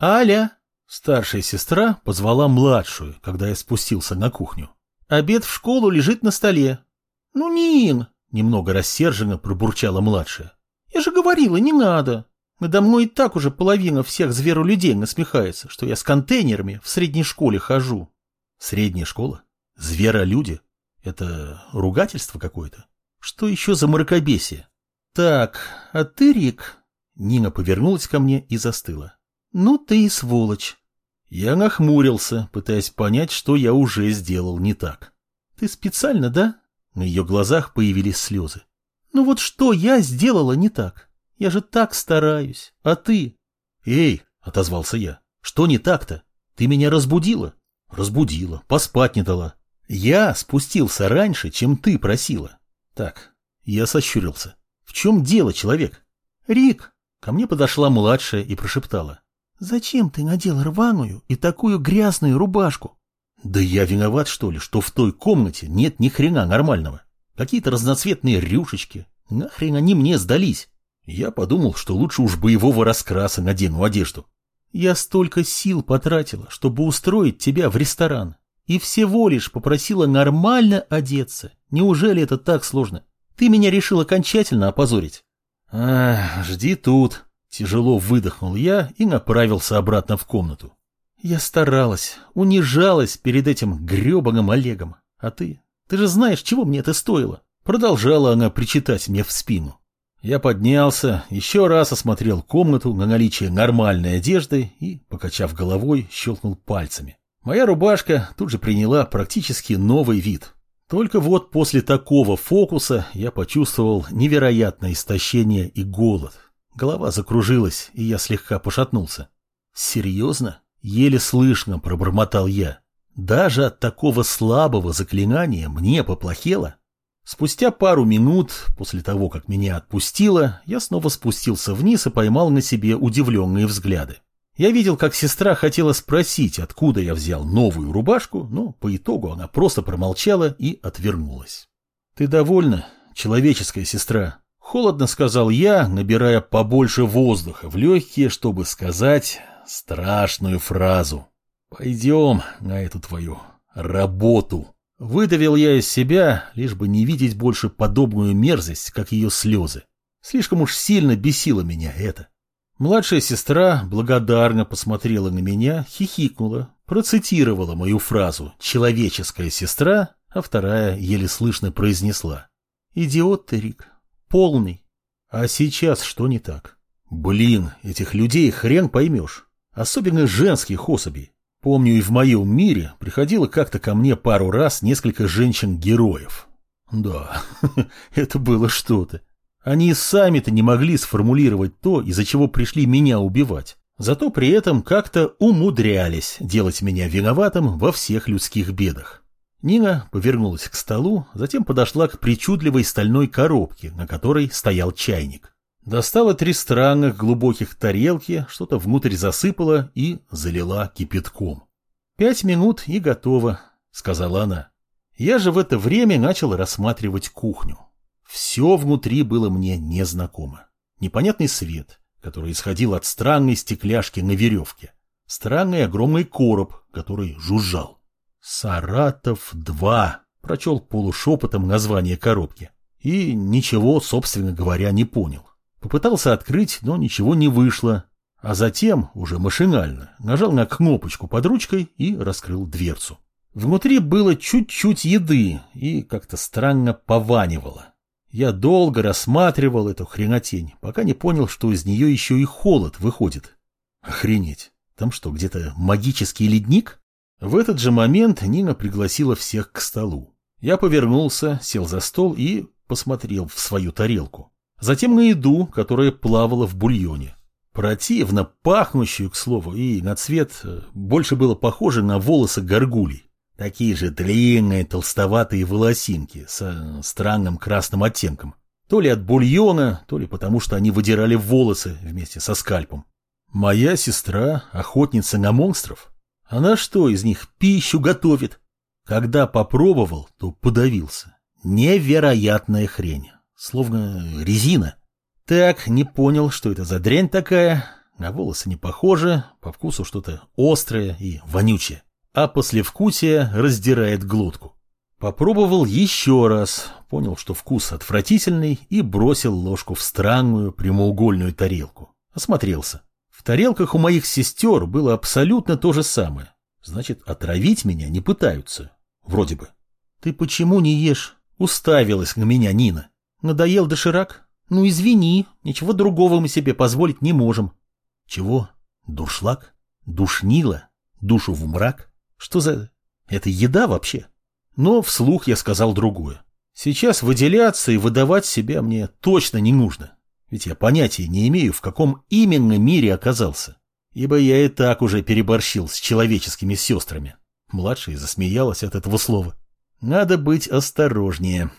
Аля! Старшая сестра позвала младшую, когда я спустился на кухню. Обед в школу лежит на столе. Ну, Нин! Немного рассерженно пробурчала младшая. Я же говорила, не надо. Надо мной и так уже половина всех зверолюдей насмехается, что я с контейнерами в средней школе хожу. Средняя школа? Зверолюди? Это ругательство какое-то? Что еще за мракобесие? Так, а ты, Рик? Нина повернулась ко мне и застыла. Ну ты и сволочь. Я нахмурился, пытаясь понять, что я уже сделал не так. «Ты специально, да?» На ее глазах появились слезы. «Ну вот что я сделала не так? Я же так стараюсь. А ты?» «Эй!» — отозвался я. «Что не так-то? Ты меня разбудила?» «Разбудила. Поспать не дала. Я спустился раньше, чем ты просила». «Так, я сощурился. В чем дело, человек?» «Рик!» Ко мне подошла младшая и прошептала. «Зачем ты надел рваную и такую грязную рубашку?» «Да я виноват, что ли, что в той комнате нет ни хрена нормального. Какие-то разноцветные рюшечки. Нахрен они мне сдались?» Я подумал, что лучше уж боевого раскраса надену одежду. «Я столько сил потратила, чтобы устроить тебя в ресторан. И всего лишь попросила нормально одеться. Неужели это так сложно? Ты меня решил окончательно опозорить?» «Ах, жди тут», Тяжело выдохнул я и направился обратно в комнату. Я старалась, унижалась перед этим гребаным Олегом. А ты? Ты же знаешь, чего мне это стоило? Продолжала она причитать мне в спину. Я поднялся, еще раз осмотрел комнату на наличие нормальной одежды и, покачав головой, щелкнул пальцами. Моя рубашка тут же приняла практически новый вид. Только вот после такого фокуса я почувствовал невероятное истощение и голод, Голова закружилась, и я слегка пошатнулся. «Серьезно?» — еле слышно пробормотал я. «Даже от такого слабого заклинания мне поплохело?» Спустя пару минут, после того, как меня отпустило, я снова спустился вниз и поймал на себе удивленные взгляды. Я видел, как сестра хотела спросить, откуда я взял новую рубашку, но по итогу она просто промолчала и отвернулась. «Ты довольна, человеческая сестра?» Холодно сказал я, набирая побольше воздуха в легкие, чтобы сказать страшную фразу. «Пойдем на эту твою работу». Выдавил я из себя, лишь бы не видеть больше подобную мерзость, как ее слезы. Слишком уж сильно бесило меня это. Младшая сестра благодарно посмотрела на меня, хихикнула, процитировала мою фразу «человеческая сестра», а вторая еле слышно произнесла «Идиот ты, Рик, Полный. А сейчас что не так? Блин, этих людей хрен поймешь. Особенно женских особей. Помню, и в моем мире приходило как-то ко мне пару раз несколько женщин-героев. Да, это было что-то. Они сами-то не могли сформулировать то, из-за чего пришли меня убивать. Зато при этом как-то умудрялись делать меня виноватым во всех людских бедах. Нина повернулась к столу, затем подошла к причудливой стальной коробке, на которой стоял чайник. Достала три странных глубоких тарелки, что-то внутрь засыпала и залила кипятком. «Пять минут и готово», — сказала она. Я же в это время начал рассматривать кухню. Все внутри было мне незнакомо. Непонятный свет, который исходил от странной стекляшки на веревке. Странный огромный короб, который жужжал. «Саратов-2», — прочел полушепотом название коробки. И ничего, собственно говоря, не понял. Попытался открыть, но ничего не вышло. А затем, уже машинально, нажал на кнопочку под ручкой и раскрыл дверцу. Внутри было чуть-чуть еды и как-то странно пованивало. Я долго рассматривал эту хренотень, пока не понял, что из нее еще и холод выходит. Охренеть, там что, где-то магический ледник? В этот же момент Нина пригласила всех к столу. Я повернулся, сел за стол и посмотрел в свою тарелку. Затем на еду, которая плавала в бульоне. Противно пахнущую, к слову, и на цвет э, больше было похоже на волосы горгулей. Такие же длинные толстоватые волосинки со странным красным оттенком. То ли от бульона, то ли потому, что они выдирали волосы вместе со скальпом. Моя сестра – охотница на монстров. Она что из них пищу готовит? Когда попробовал, то подавился. Невероятная хрень. Словно резина. Так, не понял, что это за дрянь такая. На волосы не похоже, по вкусу что-то острое и вонючее. А послевкусие раздирает глотку. Попробовал еще раз, понял, что вкус отвратительный и бросил ложку в странную прямоугольную тарелку. Осмотрелся. В тарелках у моих сестер было абсолютно то же самое. Значит, отравить меня не пытаются. Вроде бы. Ты почему не ешь? Уставилась на меня Нина. Надоел доширак? Ну, извини, ничего другого мы себе позволить не можем. Чего? Дуршлаг? Душнила? Душу в мрак? Что за... Это еда вообще? Но вслух я сказал другое. Сейчас выделяться и выдавать себя мне точно не нужно. Ведь я понятия не имею, в каком именно мире оказался. Ибо я и так уже переборщил с человеческими сестрами. Младшая засмеялась от этого слова. Надо быть осторожнее.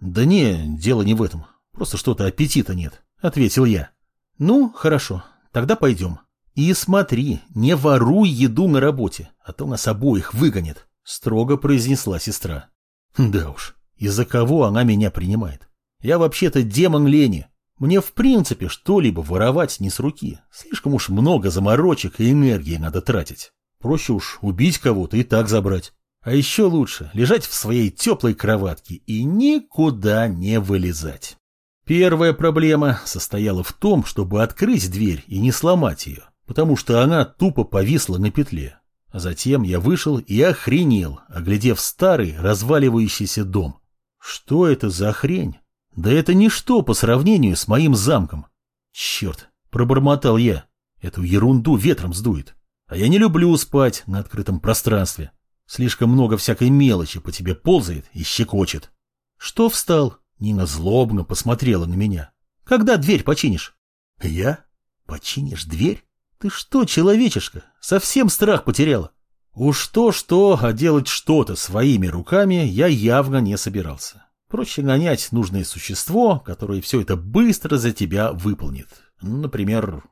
Да не, дело не в этом. Просто что-то аппетита нет, ответил я. Ну, хорошо, тогда пойдем. И смотри, не воруй еду на работе, а то нас обоих выгонят, строго произнесла сестра. Да уж, из-за кого она меня принимает? Я вообще-то демон лени. Мне в принципе что-либо воровать не с руки. Слишком уж много заморочек и энергии надо тратить. Проще уж убить кого-то и так забрать. А еще лучше лежать в своей теплой кроватке и никуда не вылезать. Первая проблема состояла в том, чтобы открыть дверь и не сломать ее, потому что она тупо повисла на петле. А затем я вышел и охренел, оглядев старый разваливающийся дом. Что это за хрень? Да это ничто по сравнению с моим замком. Черт, пробормотал я. Эту ерунду ветром сдует. А я не люблю спать на открытом пространстве. Слишком много всякой мелочи по тебе ползает и щекочет. Что встал? Нина злобно посмотрела на меня. Когда дверь починишь? Я? Починишь дверь? Ты что, человечишка, совсем страх потеряла? Уж то-что, а делать что-то своими руками я явно не собирался. Проще нанять нужное существо, которое все это быстро за тебя выполнит. Например,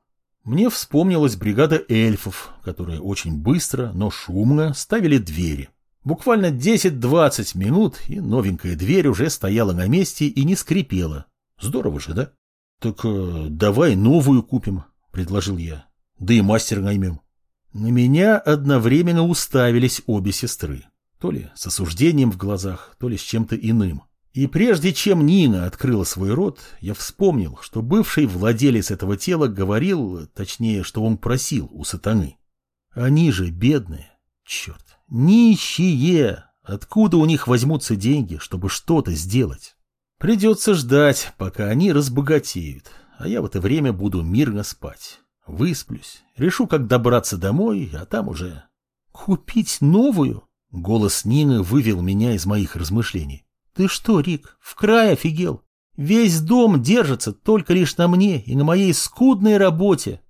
мне вспомнилась бригада эльфов, которые очень быстро, но шумно ставили двери. Буквально 10-20 минут, и новенькая дверь уже стояла на месте и не скрипела. Здорово же, да? Так э, давай новую купим, предложил я. Да и мастер наймем. На меня одновременно уставились обе сестры. То ли с осуждением в глазах, то ли с чем-то иным. И прежде чем Нина открыла свой рот, я вспомнил, что бывший владелец этого тела говорил, точнее, что он просил у сатаны. Они же бедные, черт, нищие. Откуда у них возьмутся деньги, чтобы что-то сделать? Придется ждать, пока они разбогатеют, а я в это время буду мирно спать. Высплюсь, решу, как добраться домой, а там уже... Купить новую? Голос Нины вывел меня из моих размышлений. Ты что, Рик, в край офигел? Весь дом держится только лишь на мне и на моей скудной работе.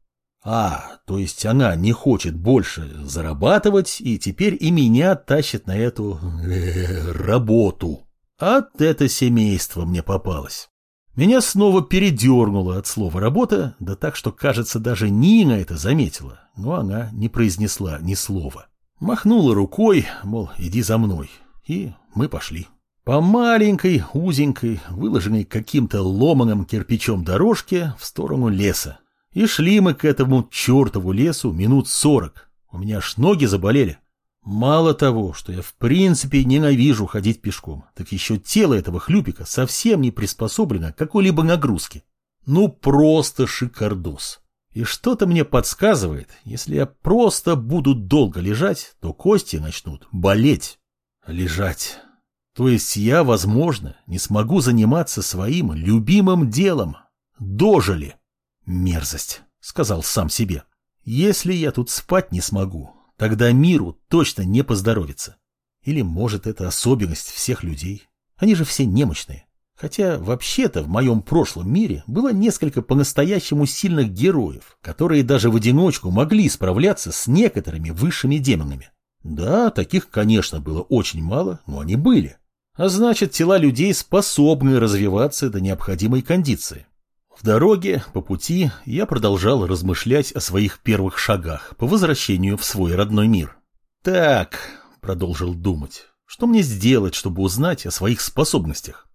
А, то есть она не хочет больше зарабатывать и теперь и меня тащит на эту э, работу. От это семейство мне попалось. Меня снова передернуло от слова «работа», да так, что, кажется, даже Нина это заметила, но она не произнесла ни слова. Махнула рукой, мол, иди за мной, и мы пошли. По маленькой, узенькой, выложенной каким-то ломаным кирпичом дорожке в сторону леса. И шли мы к этому чертову лесу минут сорок. У меня аж ноги заболели. Мало того, что я в принципе ненавижу ходить пешком, так еще тело этого хлюпика совсем не приспособлено к какой-либо нагрузке. Ну просто шикардос. И что-то мне подсказывает, если я просто буду долго лежать, то кости начнут болеть. Лежать. То есть я, возможно, не смогу заниматься своим любимым делом. Дожили. Мерзость, сказал сам себе. Если я тут спать не смогу, тогда миру точно не поздоровится. Или, может, это особенность всех людей. Они же все немощные. Хотя, вообще-то, в моем прошлом мире было несколько по-настоящему сильных героев, которые даже в одиночку могли справляться с некоторыми высшими демонами. Да, таких, конечно, было очень мало, но они были. А значит, тела людей способны развиваться до необходимой кондиции. В дороге, по пути, я продолжал размышлять о своих первых шагах по возвращению в свой родной мир. «Так», — продолжил думать, — «что мне сделать, чтобы узнать о своих способностях?»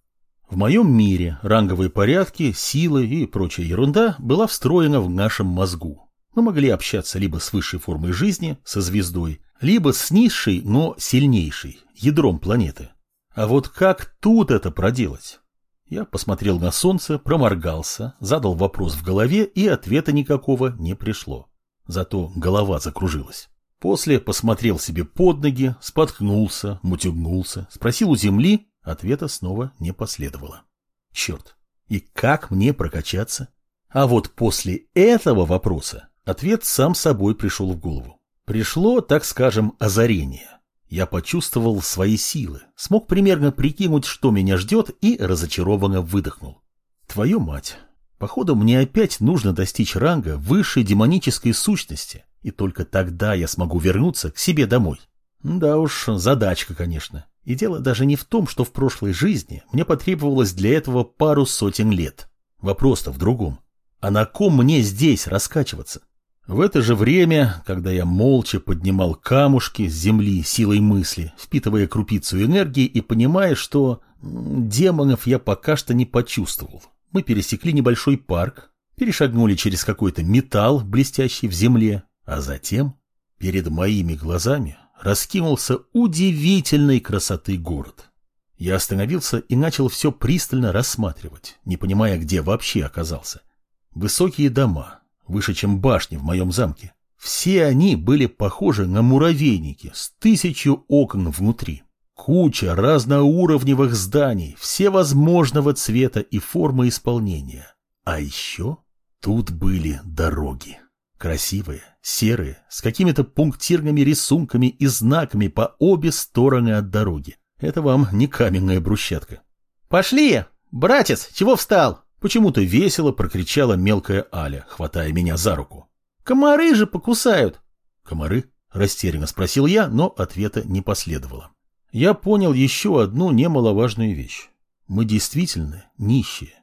В моем мире ранговые порядки, силы и прочая ерунда была встроена в нашем мозгу. Мы могли общаться либо с высшей формой жизни, со звездой, либо с низшей, но сильнейшей, ядром планеты. А вот как тут это проделать? Я посмотрел на солнце, проморгался, задал вопрос в голове, и ответа никакого не пришло. Зато голова закружилась. После посмотрел себе под ноги, споткнулся, мутюгнулся, спросил у земли, ответа снова не последовало. Черт, и как мне прокачаться? А вот после этого вопроса ответ сам собой пришел в голову. Пришло, так скажем, озарение. Я почувствовал свои силы, смог примерно прикинуть, что меня ждет, и разочарованно выдохнул. Твою мать, походу мне опять нужно достичь ранга высшей демонической сущности, и только тогда я смогу вернуться к себе домой. Да уж, задачка, конечно. И дело даже не в том, что в прошлой жизни мне потребовалось для этого пару сотен лет. Вопрос-то в другом. А на ком мне здесь раскачиваться? В это же время, когда я молча поднимал камушки с земли силой мысли, впитывая крупицу энергии и понимая, что демонов я пока что не почувствовал, мы пересекли небольшой парк, перешагнули через какой-то металл, блестящий в земле, а затем перед моими глазами раскинулся удивительной красоты город. Я остановился и начал все пристально рассматривать, не понимая, где вообще оказался. Высокие дома, выше, чем башни в моем замке. Все они были похожи на муравейники с тысячу окон внутри. Куча разноуровневых зданий, всевозможного цвета и формы исполнения. А еще тут были дороги. Красивые, серые, с какими-то пунктирными рисунками и знаками по обе стороны от дороги. Это вам не каменная брусчатка. «Пошли! Братец, чего встал?» Почему-то весело прокричала мелкая Аля, хватая меня за руку. «Комары же покусают!» «Комары?» – растерянно спросил я, но ответа не последовало. Я понял еще одну немаловажную вещь. Мы действительно нищие.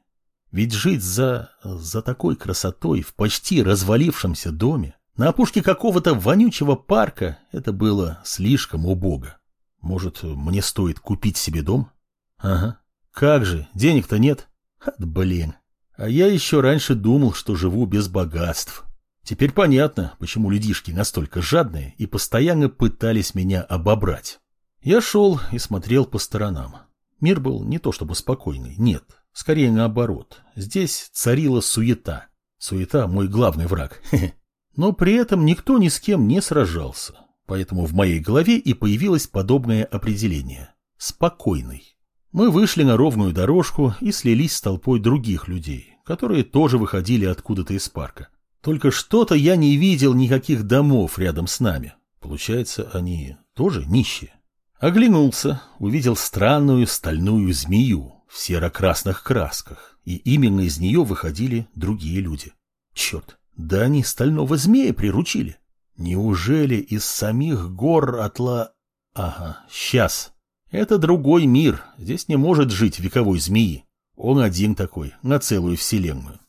Ведь жить за... за такой красотой в почти развалившемся доме, на опушке какого-то вонючего парка, это было слишком убого. Может, мне стоит купить себе дом? Ага. Как же, денег-то нет. От блин. А я еще раньше думал, что живу без богатств. Теперь понятно, почему людишки настолько жадные и постоянно пытались меня обобрать. Я шел и смотрел по сторонам. Мир был не то чтобы спокойный, нет, скорее наоборот. Здесь царила суета. Суета – мой главный враг. Но при этом никто ни с кем не сражался. Поэтому в моей голове и появилось подобное определение – спокойный. Мы вышли на ровную дорожку и слились с толпой других людей, которые тоже выходили откуда-то из парка. Только что-то я не видел никаких домов рядом с нами. Получается, они тоже нищие. Оглянулся, увидел странную стальную змею в серо-красных красках, и именно из нее выходили другие люди. Черт, да они стального змея приручили. Неужели из самих гор отла... Ага, сейчас. Это другой мир, здесь не может жить вековой змеи. Он один такой, на целую вселенную.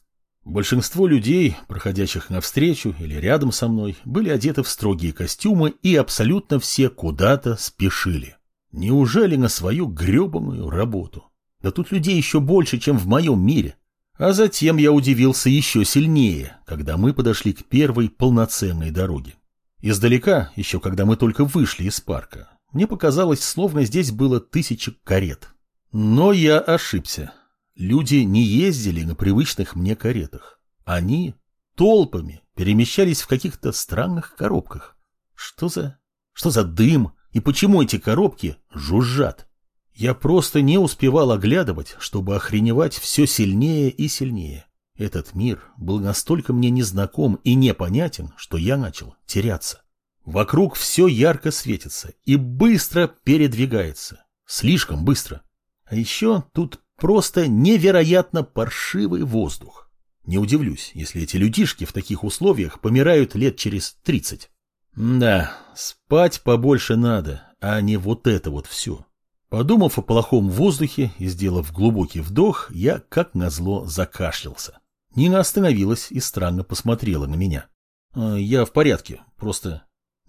Большинство людей, проходящих навстречу или рядом со мной, были одеты в строгие костюмы и абсолютно все куда-то спешили. Неужели на свою гребаную работу? Да тут людей еще больше, чем в моем мире. А затем я удивился еще сильнее, когда мы подошли к первой полноценной дороге. Издалека, еще когда мы только вышли из парка, мне показалось, словно здесь было тысяча карет. Но я ошибся. Люди не ездили на привычных мне каретах. Они толпами перемещались в каких-то странных коробках. Что за... что за дым? И почему эти коробки жужжат? Я просто не успевал оглядывать, чтобы охреневать все сильнее и сильнее. Этот мир был настолько мне незнаком и непонятен, что я начал теряться. Вокруг все ярко светится и быстро передвигается. Слишком быстро. А еще тут просто невероятно паршивый воздух. Не удивлюсь, если эти людишки в таких условиях помирают лет через тридцать. Да, спать побольше надо, а не вот это вот все. Подумав о плохом воздухе и сделав глубокий вдох, я, как назло, закашлялся. Нина остановилась и странно посмотрела на меня. «А, «Я в порядке, просто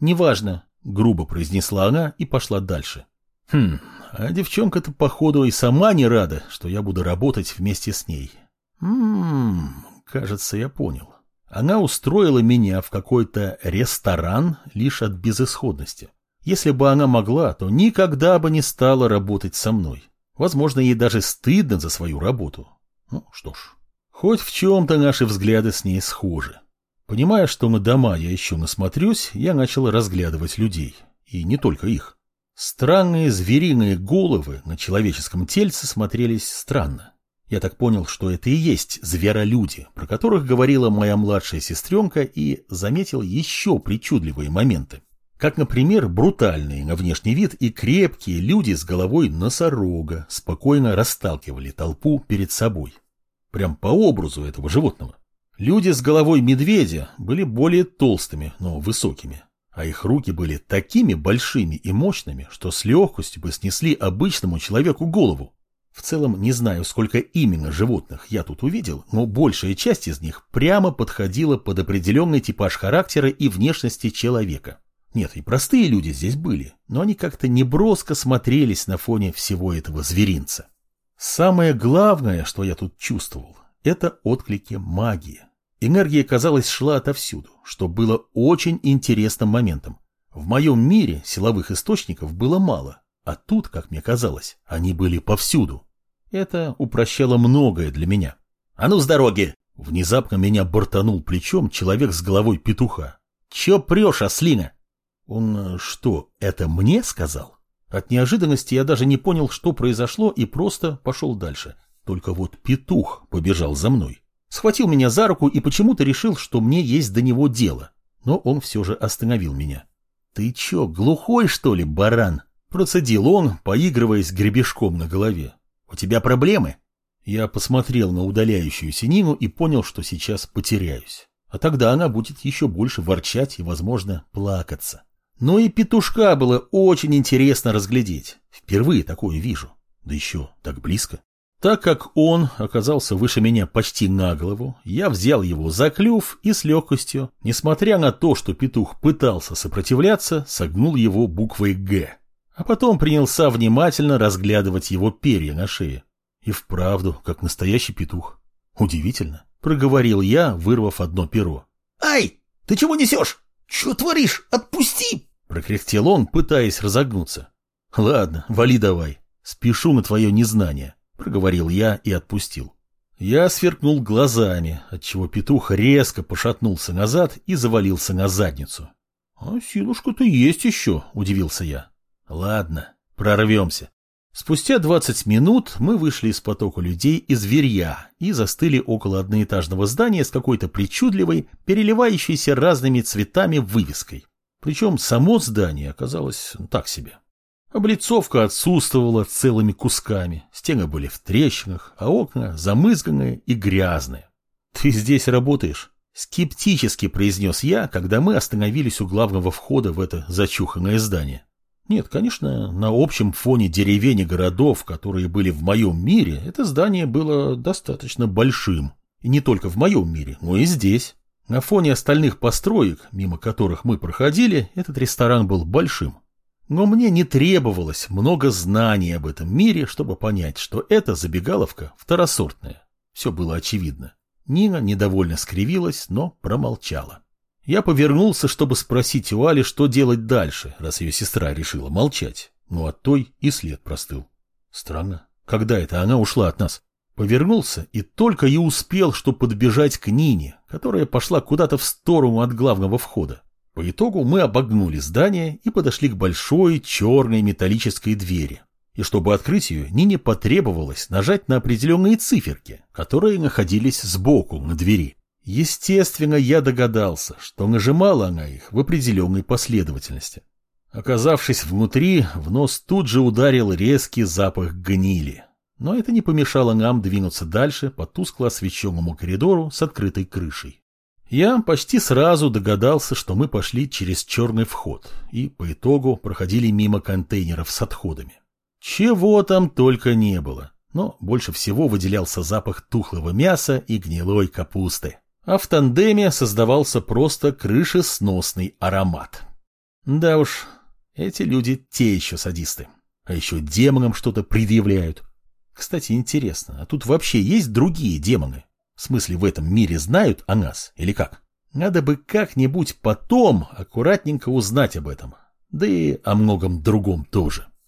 «Неважно», — грубо произнесла она и пошла дальше. «Хм, а девчонка-то, походу, и сама не рада, что я буду работать вместе с ней. Ммм, кажется, я понял. Она устроила меня в какой-то ресторан лишь от безысходности. Если бы она могла, то никогда бы не стала работать со мной. Возможно, ей даже стыдно за свою работу. Ну, что ж, хоть в чем-то наши взгляды с ней схожи. Понимая, что на дома я еще насмотрюсь, я начал разглядывать людей. И не только их. Странные звериные головы на человеческом тельце смотрелись странно. Я так понял, что это и есть зверолюди, про которых говорила моя младшая сестренка, и заметил еще причудливые моменты. Как, например, брутальные на внешний вид и крепкие люди с головой носорога спокойно расталкивали толпу перед собой. Прям по образу этого животного. Люди с головой медведя были более толстыми, но высокими, а их руки были такими большими и мощными, что с легкостью бы снесли обычному человеку голову. В целом не знаю, сколько именно животных я тут увидел, но большая часть из них прямо подходила под определенный типаж характера и внешности человека. Нет, и простые люди здесь были, но они как-то неброско смотрелись на фоне всего этого зверинца. Самое главное, что я тут чувствовал, это отклики магии. Энергия, казалось, шла отовсюду, что было очень интересным моментом. В моем мире силовых источников было мало, а тут, как мне казалось, они были повсюду. Это упрощало многое для меня. «А ну с дороги!» Внезапно меня бортанул плечом человек с головой петуха. «Че прешь, ослина?» Он что, это мне сказал? От неожиданности я даже не понял, что произошло, и просто пошел дальше. Только вот петух побежал за мной. Схватил меня за руку и почему-то решил, что мне есть до него дело. Но он все же остановил меня. «Ты че, глухой, что ли, баран?» Процедил он, поигрываясь гребешком на голове. «У тебя проблемы?» Я посмотрел на удаляющуюся Нину и понял, что сейчас потеряюсь. А тогда она будет еще больше ворчать и, возможно, плакаться. Но и петушка было очень интересно разглядеть. Впервые такое вижу. Да еще так близко. Так как он оказался выше меня почти на голову, я взял его за клюв и с легкостью, несмотря на то, что петух пытался сопротивляться, согнул его буквой «Г». А потом принялся внимательно разглядывать его перья на шее. И вправду, как настоящий петух. Удивительно, проговорил я, вырвав одно перо. «Ай, ты чего несешь? Что творишь? Отпусти!» Прокряхтел он, пытаясь разогнуться. «Ладно, вали давай. Спешу на твое незнание». — проговорил я и отпустил. Я сверкнул глазами, отчего петух резко пошатнулся назад и завалился на задницу. — А силушка-то есть еще, — удивился я. — Ладно, прорвемся. Спустя двадцать минут мы вышли из потока людей и зверья и застыли около одноэтажного здания с какой-то причудливой, переливающейся разными цветами вывеской. Причем само здание оказалось так себе. Облицовка отсутствовала целыми кусками, стены были в трещинах, а окна замызганные и грязные. «Ты здесь работаешь?» — скептически произнес я, когда мы остановились у главного входа в это зачуханное здание. Нет, конечно, на общем фоне деревень и городов, которые были в моем мире, это здание было достаточно большим. И не только в моем мире, но и здесь. На фоне остальных построек, мимо которых мы проходили, этот ресторан был большим. Но мне не требовалось много знаний об этом мире, чтобы понять, что эта забегаловка второсортная. Все было очевидно. Нина недовольно скривилась, но промолчала. Я повернулся, чтобы спросить у Али, что делать дальше, раз ее сестра решила молчать. Но от той и след простыл. Странно. Когда это она ушла от нас? Повернулся и только и успел, что подбежать к Нине, которая пошла куда-то в сторону от главного входа. По итогу мы обогнули здание и подошли к большой черной металлической двери. И чтобы открыть ее, Нине потребовалось нажать на определенные циферки, которые находились сбоку на двери. Естественно, я догадался, что нажимала она их в определенной последовательности. Оказавшись внутри, в нос тут же ударил резкий запах гнили. Но это не помешало нам двинуться дальше по тускло освещенному коридору с открытой крышей. Я почти сразу догадался, что мы пошли через черный вход и по итогу проходили мимо контейнеров с отходами. Чего там только не было, но больше всего выделялся запах тухлого мяса и гнилой капусты. А в тандеме создавался просто крышесносный аромат. Да уж, эти люди те еще садисты. А еще демонам что-то предъявляют. Кстати, интересно, а тут вообще есть другие демоны? В смысле, в этом мире знают о нас или как? Надо бы как-нибудь потом аккуратненько узнать об этом. Да и о многом другом тоже.